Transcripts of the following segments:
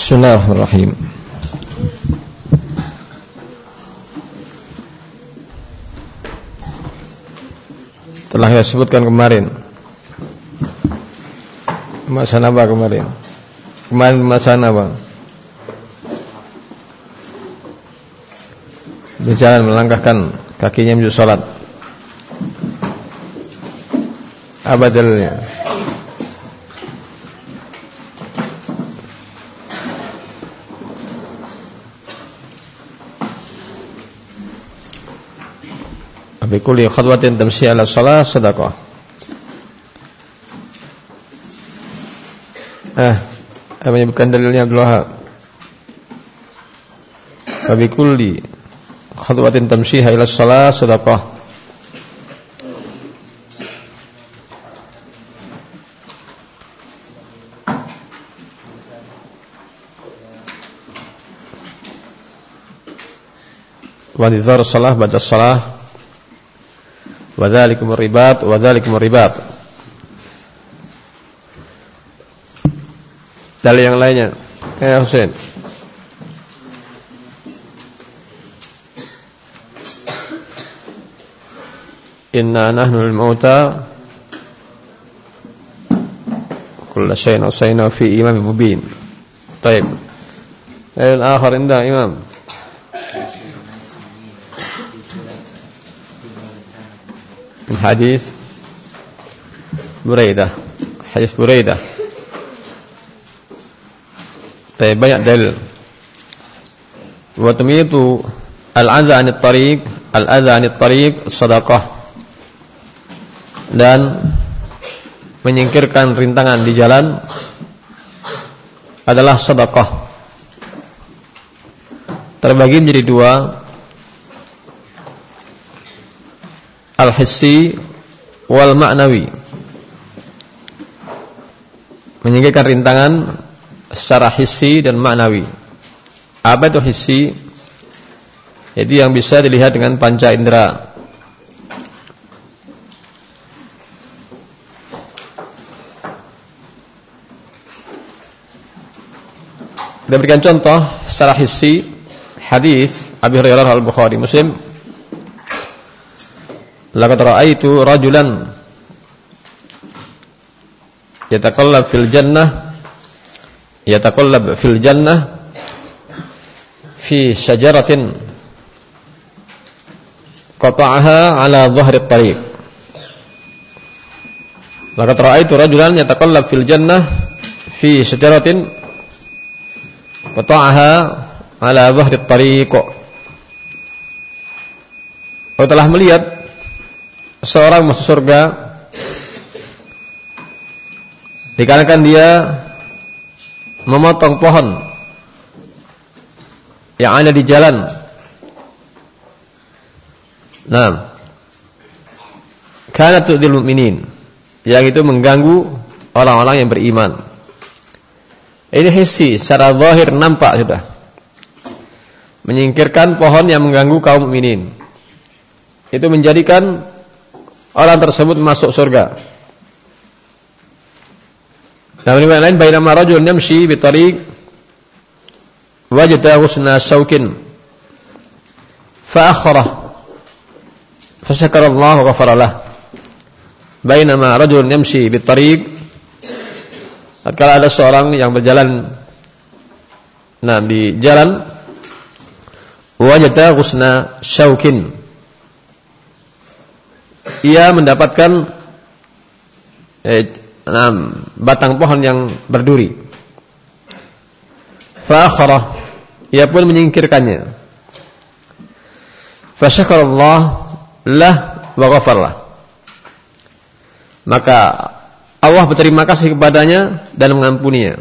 Bismillahirrahmanirrahim. Telah saya sebutkan kemarin. Masalah apa kemarin? Kemarin masalah apa? Berjalan melangkahkan kakinya menuju salat. Apa dalilnya? Bikuli khadwatin tamsi ala salat sedekah. Eh, apa menyebutkan dalilnya Abdul Wahab? Bikuli khadwatin tamsi ila salat sedekah. Wadizar salah baca salah Wadhalikum ribat Wadhalikum ribat Dalil yang lainnya. Eh Hussein Inna nahnu al-mauta Kulla syai'in asayna fi imam mubin. Taib. Dalil akhar indah imam من حديث بريدة حديث بريدة طيب banyak dalil wa tamyitu al-adha 'anil tariq al-adha 'anil tariq sadaqah dan menyingkirkan rintangan di jalan adalah sedekah. Terbagi menjadi dua, al-hissi wal ma'nawi. Menyingkirkan rintangan secara hissi dan maknawi. Apa itu hissi? Itu yang bisa dilihat dengan panca indera. Kita berikan contoh secara hissi hadis Abi Hurairah al-Bukhari Muslim Laqad ra'aitu rajulan yataqallab fil jannah yataqallab fil jannah fi syajaratin qata'aha ala dhahri at-tariq. Laqad ra'aitu rajulan yataqallab fil jannah fi syajaratin qata'aha ala dhahri at-tariq. Aku telah melihat seorang masuk surga dikarenakan dia memotong pohon yang ada di jalan. Nah, karena tu'dil mu'minin yang itu mengganggu orang-orang yang beriman. Ini hissi secara zahir nampak sudah. Menyingkirkan pohon yang mengganggu kaum mukminin. Itu menjadikan orang tersebut masuk surga. Nah, ini lain bainama rajul yamshi bi tariq wajada husna shaukin fa akhara fa syakara Allah ghafara lah. Bainama rajul tatkala ada seorang yang berjalan nah di jalan wajada husna shaukin ia mendapatkan eh, enam batang pohon yang berduri. Fa'akharah ia pun menyingkirkannya. Fasyakarallah lah wa ghafarlah. Maka Allah berterima kasih kepadanya dan mengampuninya.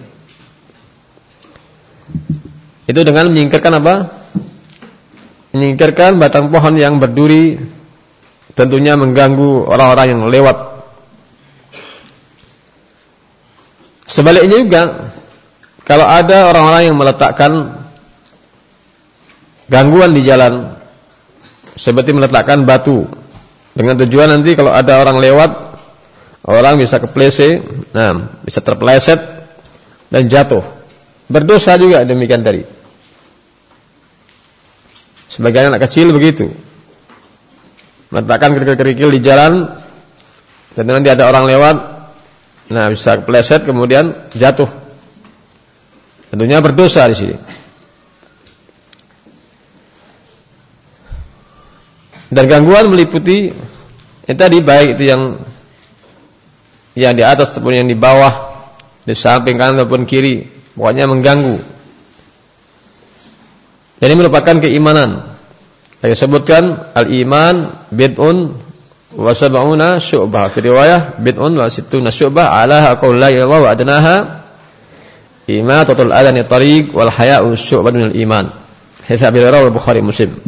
Itu dengan menyingkirkan apa? Menyingkirkan batang pohon yang berduri tentunya mengganggu orang-orang yang lewat. Sebaliknya juga, kalau ada orang-orang yang meletakkan gangguan di jalan, seperti meletakkan batu, dengan tujuan nanti kalau ada orang lewat, orang bisa kepleset, nah, bisa terpeleset dan jatuh. berdosa juga demikian tadi. Sebagian anak kecil begitu. Meletakkan kerikil-kerikil di jalan dan nanti ada orang lewat nah bisa pleset kemudian jatuh. Tentunya berdosa di sini. Dan gangguan meliputi itu tadi baik itu yang yang di atas ataupun yang di bawah, di samping kanan ataupun kiri, pokoknya mengganggu. Jadi merupakan keimanan. Saya sebutkan al-iman bid'un wa sab'una syu'bah. Fi riwayah bid'un wa sittuna syu'bah ala qaul la ilaha wa adnaha imatatul adani tariq wal haya'u syu'bah min al-iman. Hadis Abi Bukhari Muslim.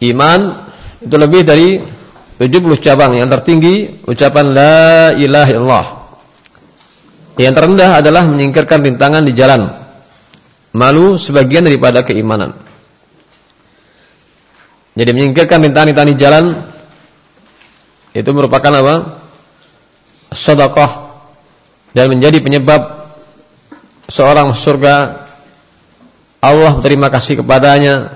Iman itu lebih dari 70 cabang. Yang tertinggi ucapan la ilaha illallah. Yang terendah adalah menyingkirkan rintangan di jalan. Malu sebagian daripada keimanan. Jadi menyingkirkan rintangan-rintangan jalan itu merupakan apa? Sedekah dan menjadi penyebab seorang surga Allah terima kasih kepadanya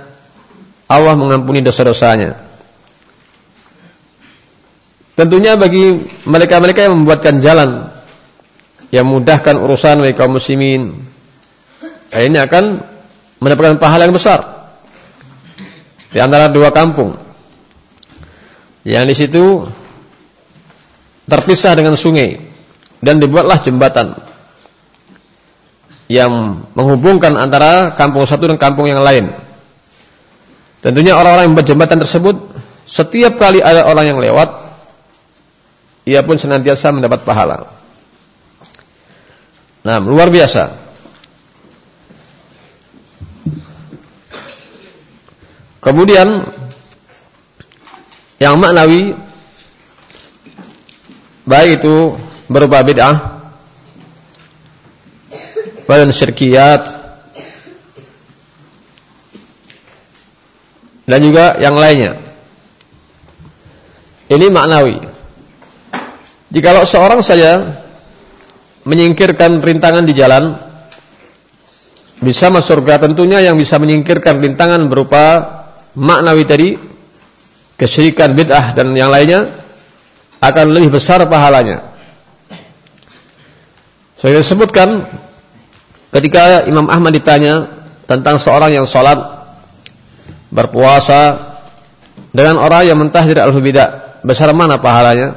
Allah mengampuni dosa-dosanya. Tentunya bagi mereka-mereka yang membuatkan jalan yang mudahkan urusan bagi kaum muslimin, ini akan mendapatkan pahala yang besar di antara dua kampung. Yang di situ terpisah dengan sungai dan dibuatlah jembatan yang menghubungkan antara kampung satu dan kampung yang lain. Tentunya orang-orang yang membuat jembatan tersebut setiap kali ada orang yang lewat ia pun senantiasa mendapat pahala. Nah, luar biasa. Kemudian yang maknawi baik itu berupa bid'ah, badan syirkiyat, dan juga yang lainnya. Ini maknawi. Jikalau seorang saja menyingkirkan rintangan di jalan, bisa masuk surga tentunya yang bisa menyingkirkan rintangan berupa maknawi tadi, kesyirikan bid'ah dan yang lainnya akan lebih besar pahalanya. Saya sebutkan ketika Imam Ahmad ditanya tentang seorang yang sholat berpuasa dengan orang yang mentahdir al-bidah, besar mana pahalanya?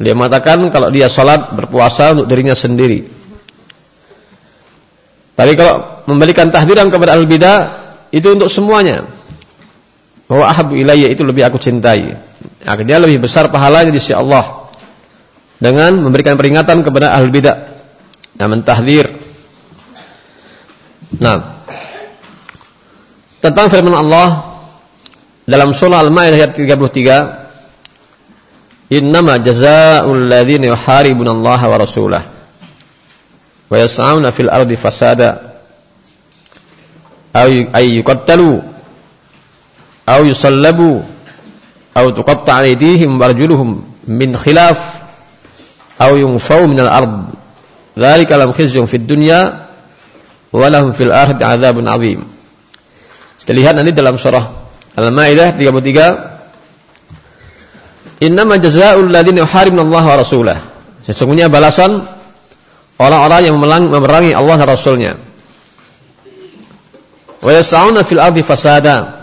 Dia mengatakan kalau dia sholat berpuasa untuk dirinya sendiri. Tapi kalau memberikan tahdiran kepada al-bidah itu untuk semuanya. Bahwa ahabu ilayya itu lebih aku cintai. Akhirnya lebih besar pahalanya di sisi Allah. Dengan memberikan peringatan kepada ahli bidah. Yang mentahdir. Nah, tentang firman Allah. Dalam surah Al-Maidah ayat 33 Innama jazaa'ul ladzina yuharibuna Allah wa rasulah. Wa yas'auna fil ardi fasada. Ay aw yusallabu aw tuqatta' aydihim warjuluhum min khilaf aw yunfau min al-ard dzalika lam khizyun fid dunya wa lahum fil akhirati 'adzabun 'adzim kita lihat nanti dalam surah Al-Maidah 33. Innama jazaa'ul ladzina yuharibuna Allah wa rasulah. Sesungguhnya balasan orang-orang yang memerangi Allah dan Rasulnya. Wa yas'auna fil ardi fasada.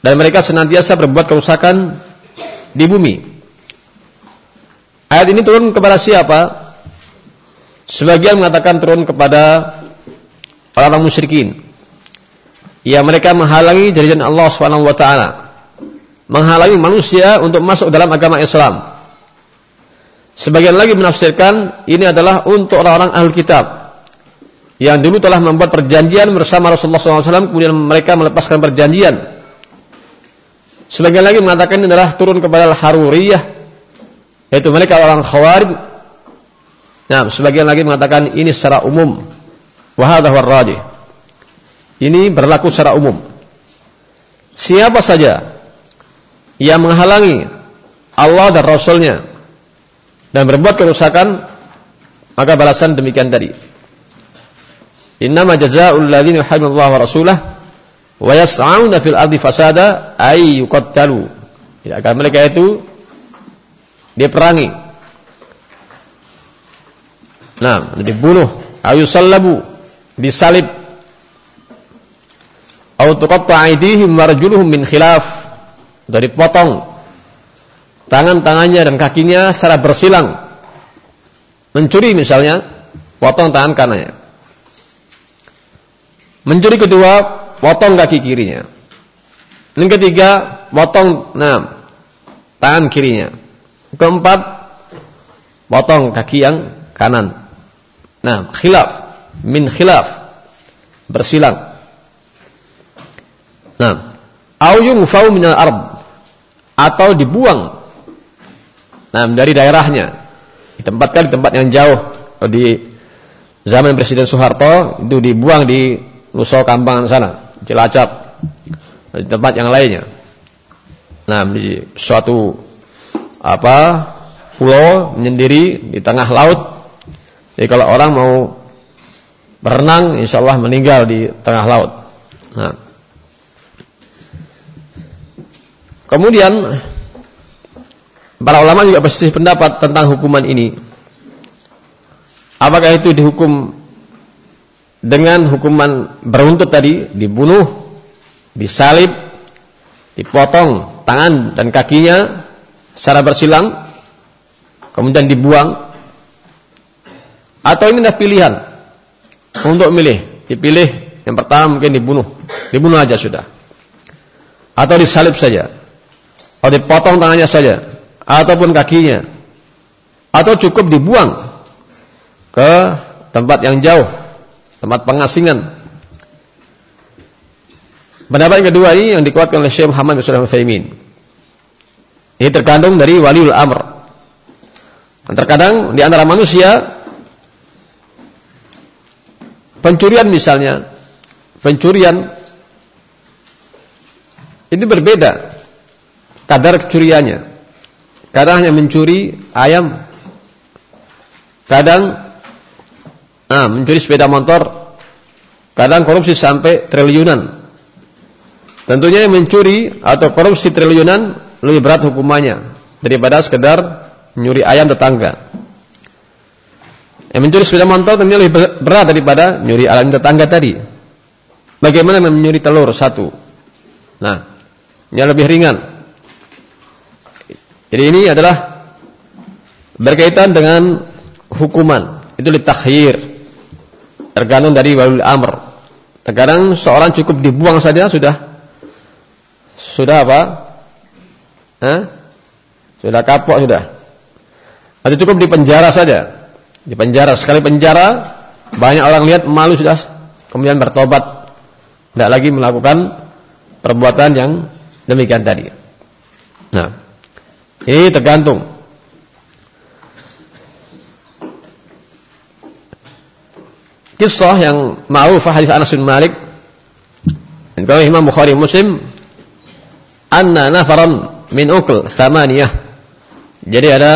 Dan mereka senantiasa berbuat kerusakan di bumi. Ayat ini turun kepada siapa? Sebagian mengatakan turun kepada orang-orang musyrikin ya mereka menghalangi janjian Allah taala. Menghalangi manusia untuk masuk dalam agama Islam. Sebagian lagi menafsirkan ini adalah untuk orang-orang ahli kitab yang dulu telah membuat perjanjian bersama Rasulullah SAW kemudian mereka melepaskan perjanjian. Sebagian lagi mengatakan ini adalah turun kepada Al-Haruriyah yaitu mereka orang Khawarij. Nah, sebagian lagi mengatakan ini secara umum. Wahada rajih. Ini berlaku secara umum. Siapa saja yang menghalangi Allah dan Rasulnya dan berbuat kerusakan, maka balasan demikian tadi. Innama jazaa'ul ladzina yuhibbuna wa rasulah wa yas'auna fil ardi fasada ay yuqattalu. Ya, agar mereka itu diperangi. Nah, dibunuh, ayu sallabu, disalib. Au tuqatta aydihim warjuluhum min khilaf. Dari potong tangan-tangannya dan kakinya secara bersilang. Mencuri misalnya, potong tangan kanannya. Mencuri kedua, potong kaki kirinya. Yang ketiga, potong nah, tangan kirinya. Keempat, potong kaki yang kanan. Nah, khilaf, min khilaf, bersilang. Nah, au yungfau minal ard atau dibuang nah dari daerahnya ditempatkan di tempat yang jauh di zaman Presiden Soeharto itu dibuang di Nusa Kambangan sana, Cilacap, di tempat yang lainnya. Nah, di suatu apa pulau menyendiri di tengah laut. Jadi kalau orang mau berenang, insya Allah meninggal di tengah laut. Nah. Kemudian para ulama juga bersih pendapat tentang hukuman ini. Apakah itu dihukum dengan hukuman beruntut tadi dibunuh, disalib, dipotong tangan dan kakinya secara bersilang, kemudian dibuang, atau ini adalah pilihan untuk milih, dipilih yang pertama mungkin dibunuh, dibunuh aja sudah, atau disalib saja, atau dipotong tangannya saja, ataupun kakinya, atau cukup dibuang ke tempat yang jauh tempat pengasingan. Pendapat yang kedua ini yang dikuatkan oleh Syekh Muhammad bin Shalih Utsaimin. Ini terkandung dari waliul amr. Dan terkadang di antara manusia pencurian misalnya, pencurian ini berbeda kadar kecuriannya. Kadang hanya mencuri ayam, kadang Nah, mencuri sepeda motor kadang korupsi sampai triliunan. Tentunya yang mencuri atau korupsi triliunan lebih berat hukumannya daripada sekedar mencuri ayam tetangga. Yang mencuri sepeda motor tentunya lebih berat daripada mencuri ayam tetangga tadi. Bagaimana mencuri telur satu? Nah, ini lebih ringan. Jadi ini adalah berkaitan dengan hukuman. Itu litakhyir tergantung dari walul amr. Terkadang seorang cukup dibuang saja sudah sudah apa? Hah? Sudah kapok sudah. Atau cukup di penjara saja. Di penjara sekali penjara banyak orang lihat malu sudah kemudian bertobat tidak lagi melakukan perbuatan yang demikian tadi. Nah, ini tergantung kisah yang ma'rufah hadis Anas bin Malik. Dan Imam Bukhari Muslim anna nafaran min ukul samaniyah. Jadi ada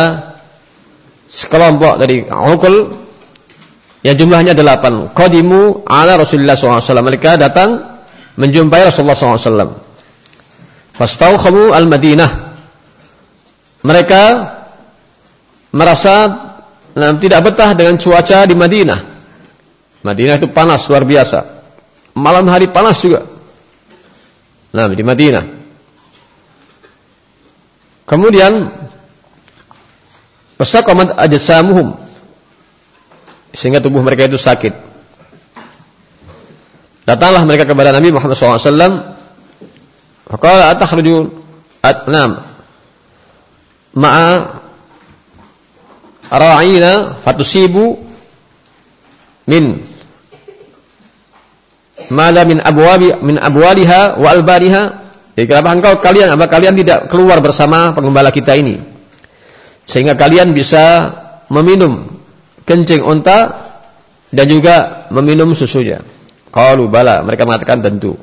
sekelompok dari ukul yang jumlahnya delapan. Qadimu ala Rasulullah SAW mereka datang menjumpai Rasulullah SAW fastawkhamu al-Madinah. Mereka merasa tidak betah dengan cuaca di Madinah Madinah itu panas luar biasa. Malam hari panas juga. Nah, di Madinah. Kemudian Wasaqamat ajsamuhum sehingga tubuh mereka itu sakit. Datanglah mereka kepada Nabi Muhammad SAW. Faqala atakhruju atnam ma'a ra'ina fatusibu min mala min abwabi min abwaliha wa albariha. Jadi kenapa engkau kalian apa kalian tidak keluar bersama pengembala kita ini? Sehingga kalian bisa meminum kencing unta dan juga meminum susunya. Qalu bala mereka mengatakan tentu.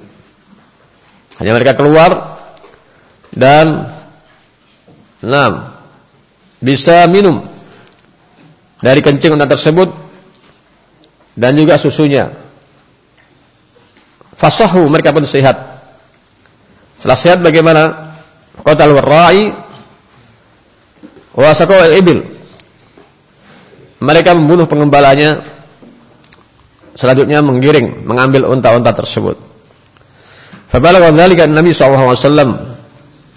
Hanya mereka keluar dan enam bisa minum dari kencing unta tersebut dan juga susunya. Fasahu mereka pun sehat. Setelah sehat bagaimana? Qatal warra'i wa saqal ibil. Mereka membunuh pengembalanya selanjutnya menggiring, mengambil unta-unta tersebut. Fabalagha dzalika Nabi alaihi wasallam.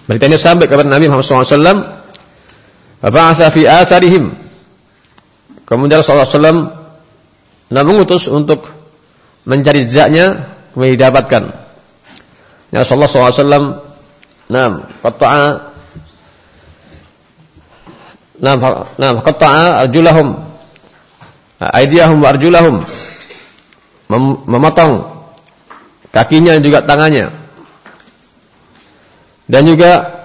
Beritanya sampai kepada Nabi Muhammad sallallahu alaihi wasallam. Fa fi atharihim. Kemudian Rasulullah alaihi mengutus untuk mencari jejaknya kemudian didapatkan. Ya Rasulullah SAW Nam, qata'a. Nam, nam qata'a arjulahum. Aydiyahum wa arjulahum. Memotong kakinya dan juga tangannya. Dan juga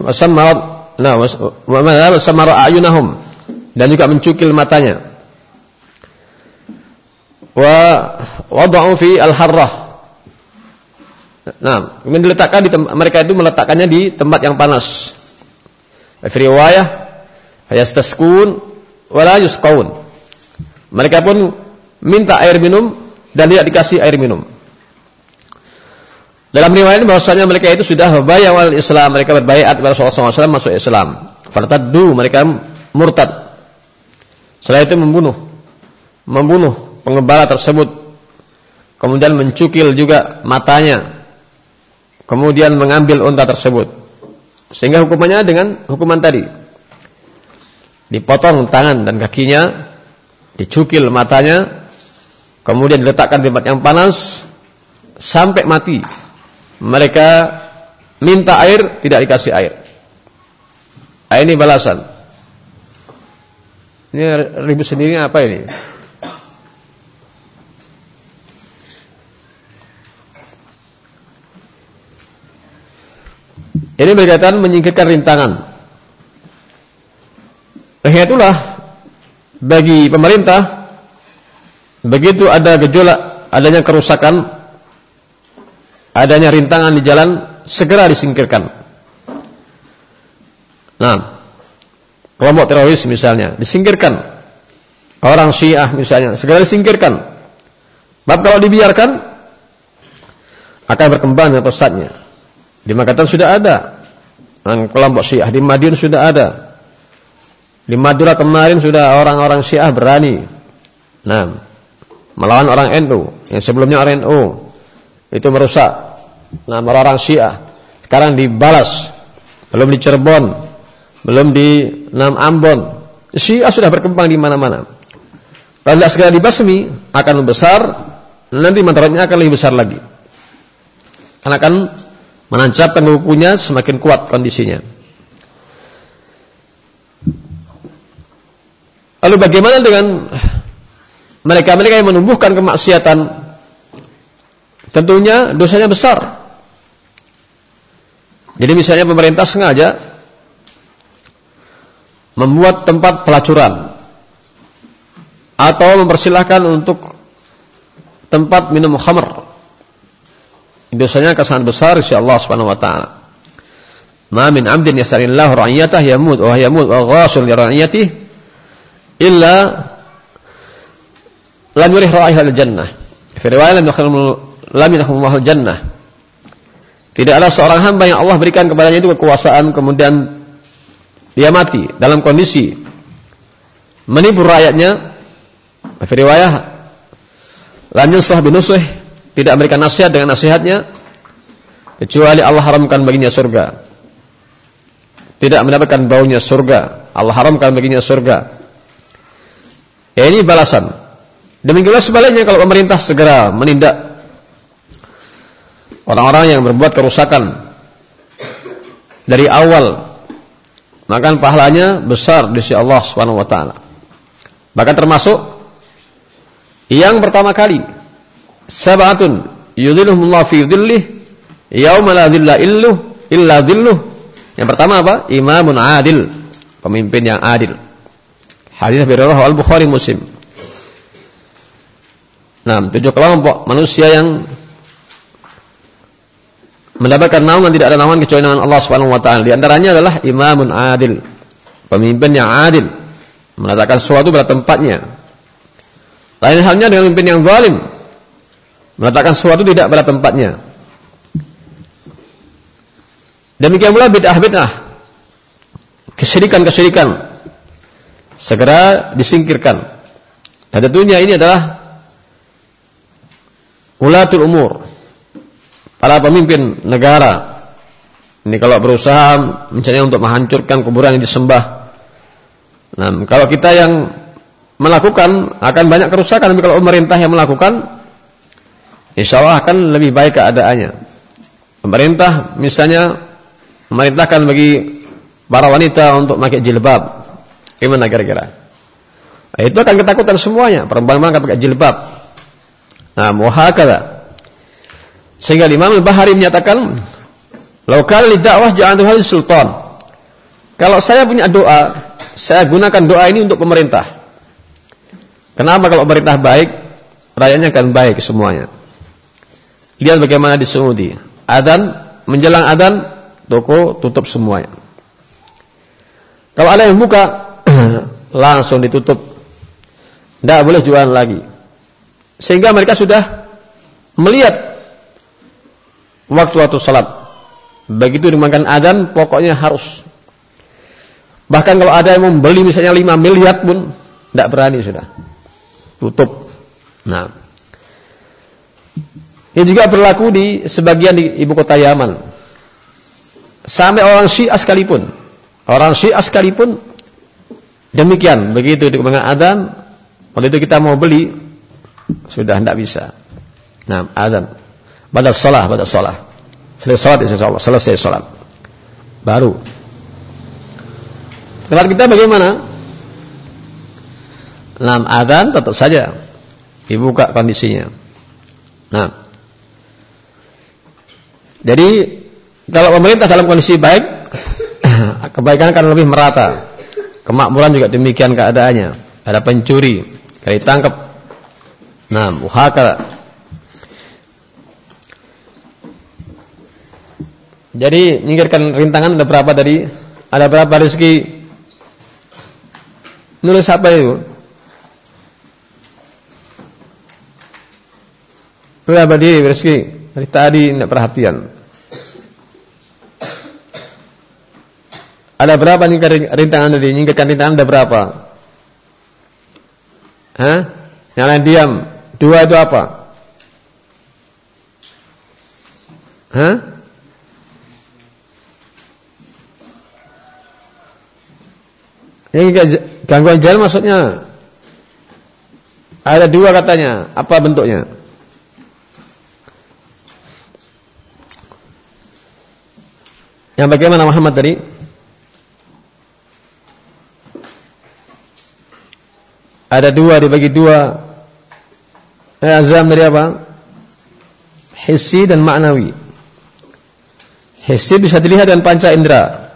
wasammarat nah wasamara ayunahum dan juga mencukil matanya wa wada'u fi al-harrah Nah, kemudian diletakkan di mereka itu meletakkannya di tempat yang panas. Fi riwayah hayastaskun wala yusqaun. Mereka pun minta air minum dan tidak dikasih air minum. Dalam riwayat bahwasanya mereka itu sudah berbayar wal Islam, mereka berbaiat kepada Rasulullah SAW masuk Islam. Fartaddu mereka murtad. Setelah itu membunuh membunuh pengembala tersebut. Kemudian mencukil juga matanya. Kemudian mengambil unta tersebut. Sehingga hukumannya dengan hukuman tadi. Dipotong tangan dan kakinya, dicukil matanya, kemudian diletakkan di tempat yang panas sampai mati. Mereka minta air, tidak dikasih air. Ini balasan. Ini ribut sendiri apa ini? Ini berkaitan menyingkirkan rintangan. Oleh itulah bagi pemerintah begitu ada gejolak, adanya kerusakan, adanya rintangan di jalan, segera disingkirkan. Nah, kelompok teroris misalnya disingkirkan. Orang Syiah misalnya segera disingkirkan. Bab kalau dibiarkan akan berkembang dengan pesatnya. Di Makassar sudah ada. Dan kelompok Syiah. Di Madiun sudah ada. Di Madura kemarin sudah orang-orang Syiah berani. Nah, melawan orang NU yang sebelumnya orang NU itu merusak. Nah orang-orang Syiah. Sekarang dibalas. Belum di Cirebon. Belum di Nam Ambon. Syiah sudah berkembang di mana-mana. Kalau tidak segera dibasmi akan membesar nanti manfaatnya akan lebih besar lagi. Karena akan menancapkan bukunya semakin kuat kondisinya lalu bagaimana dengan mereka-mereka yang menumbuhkan kemaksiatan tentunya dosanya besar. Jadi misalnya pemerintah sengaja membuat tempat pelacuran atau mempersilahkan untuk tempat minum khamr. Dosanya kesan besar insya Allah Subhanahu wa taala. Ma min 'abdin yasarillahu ra'iyatah yamut wa yamut wa ghasul li ra'iyatihi illa lam yurih raihal jannah. Fi riwayat lam lam yadkhulul jannah. Tidaklah seorang hamba yang Allah berikan kepadanya itu kekuasaan kemudian dia mati dalam kondisi menipu rakyatnya. Fi riwayat lam yusah binusih tidak memberikan nasihat dengan nasihatnya kecuali Allah haramkan baginya surga. Tidak mendapatkan baunya surga. Allah haramkan baginya surga. Ya ini balasan Demikianlah sebaliknya kalau pemerintah segera menindak orang-orang yang berbuat kerusakan dari awal, maka pahalanya besar di sisi Allah Subhanahu wa taala. Bahkan termasuk yang pertama kali sabatun yudhilluhumullah fi dhillih yauma la dhilla illu illa dhilluh. Yang pertama apa? Imamun adil, pemimpin yang adil. Hadis dari Al-Bukhari Muslim. Nah, tujuh kelompok manusia yang mendapatkan naungan tidak ada naungan kecuali naungan Allah Subhanahu wa taala. Di antaranya adalah imamun adil, pemimpin yang adil. meletakkan sesuatu pada tempatnya. Lain halnya dengan pemimpin yang zalim, meletakkan sesuatu tidak pada tempatnya. Demikian pula bid'ah-bid'ah, kesyirikan-kesyirikan, segera disingkirkan. Dan tentunya ini adalah ulatul umur, para pemimpin negara. Ini kalau berusaha misalnya untuk menghancurkan kuburan yang disembah. Nah, kalau kita yang melakukan akan banyak kerusakan, tapi kalau pemerintah yang melakukan, insya Allah akan lebih baik keadaannya. Pemerintah misalnya memerintahkan bagi para wanita untuk pakai jilbab. Gimana kira-kira? Nah, itu akan ketakutan semuanya. Perempuan akan pakai jilbab. Nah, muhakala. Sehingga Imam Al-Bahari menyatakan, "Laukal li dakwah Tuhan sultan." Kalau saya punya doa, saya gunakan doa ini untuk pemerintah. Kenapa kalau pemerintah baik, rakyatnya akan baik semuanya. Lihat bagaimana di Saudi. Adan, menjelang adan, toko tutup semuanya. Kalau ada yang buka, langsung ditutup. Tidak boleh jualan lagi. Sehingga mereka sudah melihat waktu-waktu salat. Begitu dimakan adan, pokoknya harus. Bahkan kalau ada yang membeli misalnya 5 miliar pun, tidak berani sudah. Tutup. Nah. Ini juga berlaku di sebagian di ibu kota Yaman. Sampai orang Syiah sekalipun. Orang Syiah sekalipun demikian. Begitu dengan adan, waktu itu kita mau beli, sudah tidak bisa. Nah, adan. Pada sholat, pada sholat. Selesai sholat. Selesai sholat. Baru. Tempat kita bagaimana? Nah, adan tetap saja dibuka kondisinya. Nah, jadi kalau pemerintah dalam kondisi baik, kebaikan akan lebih merata. Kemakmuran juga demikian keadaannya. Ada pencuri, kali tangkap. Nah, muhaka Jadi nyingkirkan rintangan ada berapa tadi? Ada berapa rezeki? Nulis apa itu? Berapa diri rezeki? Dari tadi tidak perhatian. Ada berapa rintangan tadi? Nyingkirkan rintangan ada berapa? Hah? Yang diam. Dua itu apa? Hah? Yang gangguan jalan maksudnya ada dua katanya. Apa bentuknya? Yang bagaimana Muhammad tadi? Ada dua dibagi dua. Eh, azam dari apa? Hissi dan maknawi. Hissi bisa dilihat dengan panca indera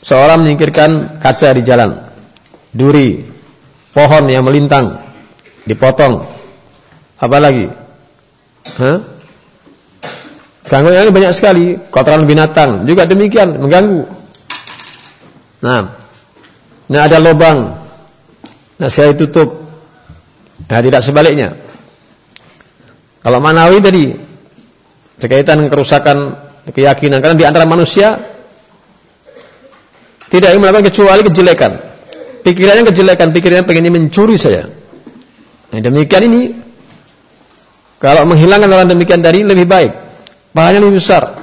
seorang menyingkirkan kaca di jalan, duri, pohon yang melintang, dipotong, apa lagi? Hah? Gangguan banyak sekali, kotoran binatang juga demikian mengganggu. Nah, nah ada lubang, nah saya tutup, nah tidak sebaliknya. Kalau manawi tadi berkaitan kerusakan keyakinan karena di antara manusia tidak ingin melakukan kecuali kejelekan. Pikirannya kejelekan, pikirannya pengennya mencuri saja. Nah, demikian ini kalau menghilangkan orang demikian tadi lebih baik. Pahalanya lebih besar.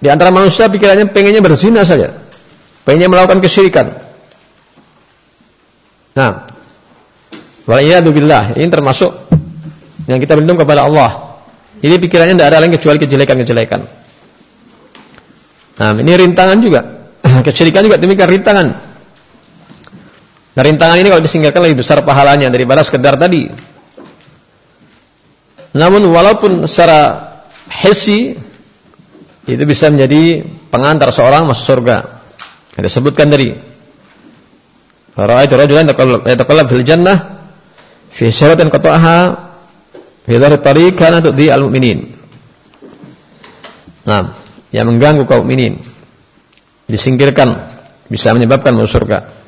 Di antara manusia pikirannya pengennya berzina saja. Pengennya melakukan kesyirikan. Nah, billah ini termasuk yang kita berlindung kepada Allah. Jadi pikirannya tidak ada lain kecuali kejelekan-kejelekan. Nah, ini rintangan juga. Kesyirikan juga demikian rintangan. Nah, rintangan ini kalau disingkirkan lebih besar pahalanya daripada sekedar tadi. Namun walaupun secara hesi itu bisa menjadi pengantar seorang masuk surga. Ada sebutkan dari Ra'aitu rajulan yataqallab fil jannah fi syaratin qata'aha fi dhari tariq kana tudhi al-mu'minin. Nah, yang mengganggu kaum mukminin disingkirkan bisa menyebabkan masuk surga.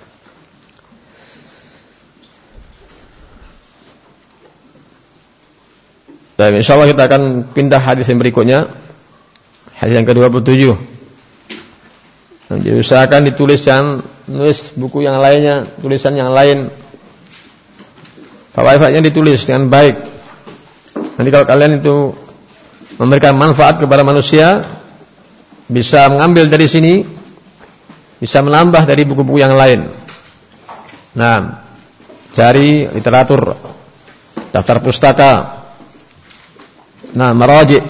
Dan insyaallah kita akan pindah hadis yang berikutnya. Hadis yang ke-27. Jadi usahakan ditulis yang nulis buku yang lainnya, tulisan yang lain. Fawaidnya ditulis dengan baik. Nanti kalau kalian itu memberikan manfaat kepada manusia, bisa mengambil dari sini, bisa menambah dari buku-buku yang lain. Nah, cari literatur, daftar pustaka, nah meraji,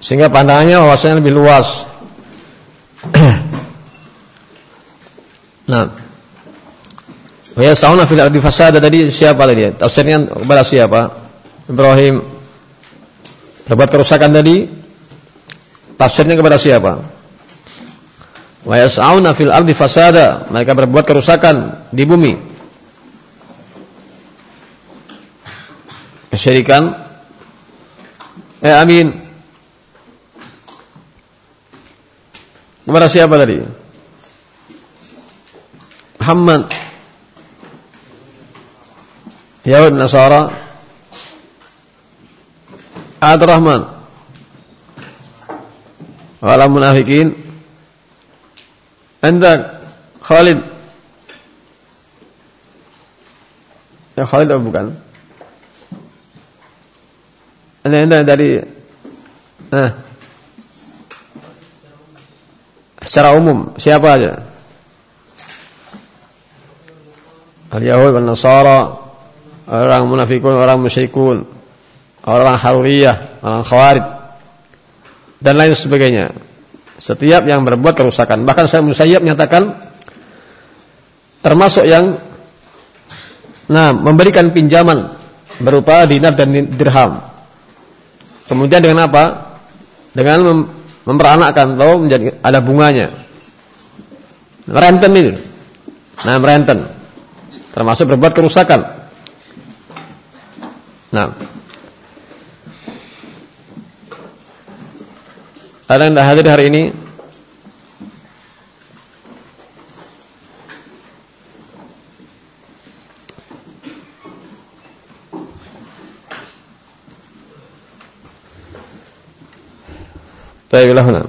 sehingga pandangannya wawasannya lebih luas. nah, ya sauna fil ardi fasada tadi siapa tadi? Tafsirnya kepada siapa? Ibrahim berbuat kerusakan tadi tafsirnya kepada siapa? Wa yas'auna fil ardi fasada, mereka berbuat kerusakan di bumi. Kesyirikan. Eh amin. Kepada siapa tadi? Muhammad. Yahud Nasara. Ad-Rahman. Wala munafikin anda Khalid Ya Khalid atau bukan? Anda dari Nah Secara umum Siapa aja? Al-Yahud dan Nasara Orang munafikun, orang musyrikun Orang haruriyah Orang khawarid Dan lain sebagainya setiap yang berbuat kerusakan. Bahkan saya Musayyab menyatakan termasuk yang nah memberikan pinjaman berupa dinar dan dirham. Kemudian dengan apa? Dengan mem memperanakkan atau menjadi ada bunganya. Merenten itu. Nah, merenten. Termasuk berbuat kerusakan. Nah, Ada yang hadir hari ini? طيب إلى هنا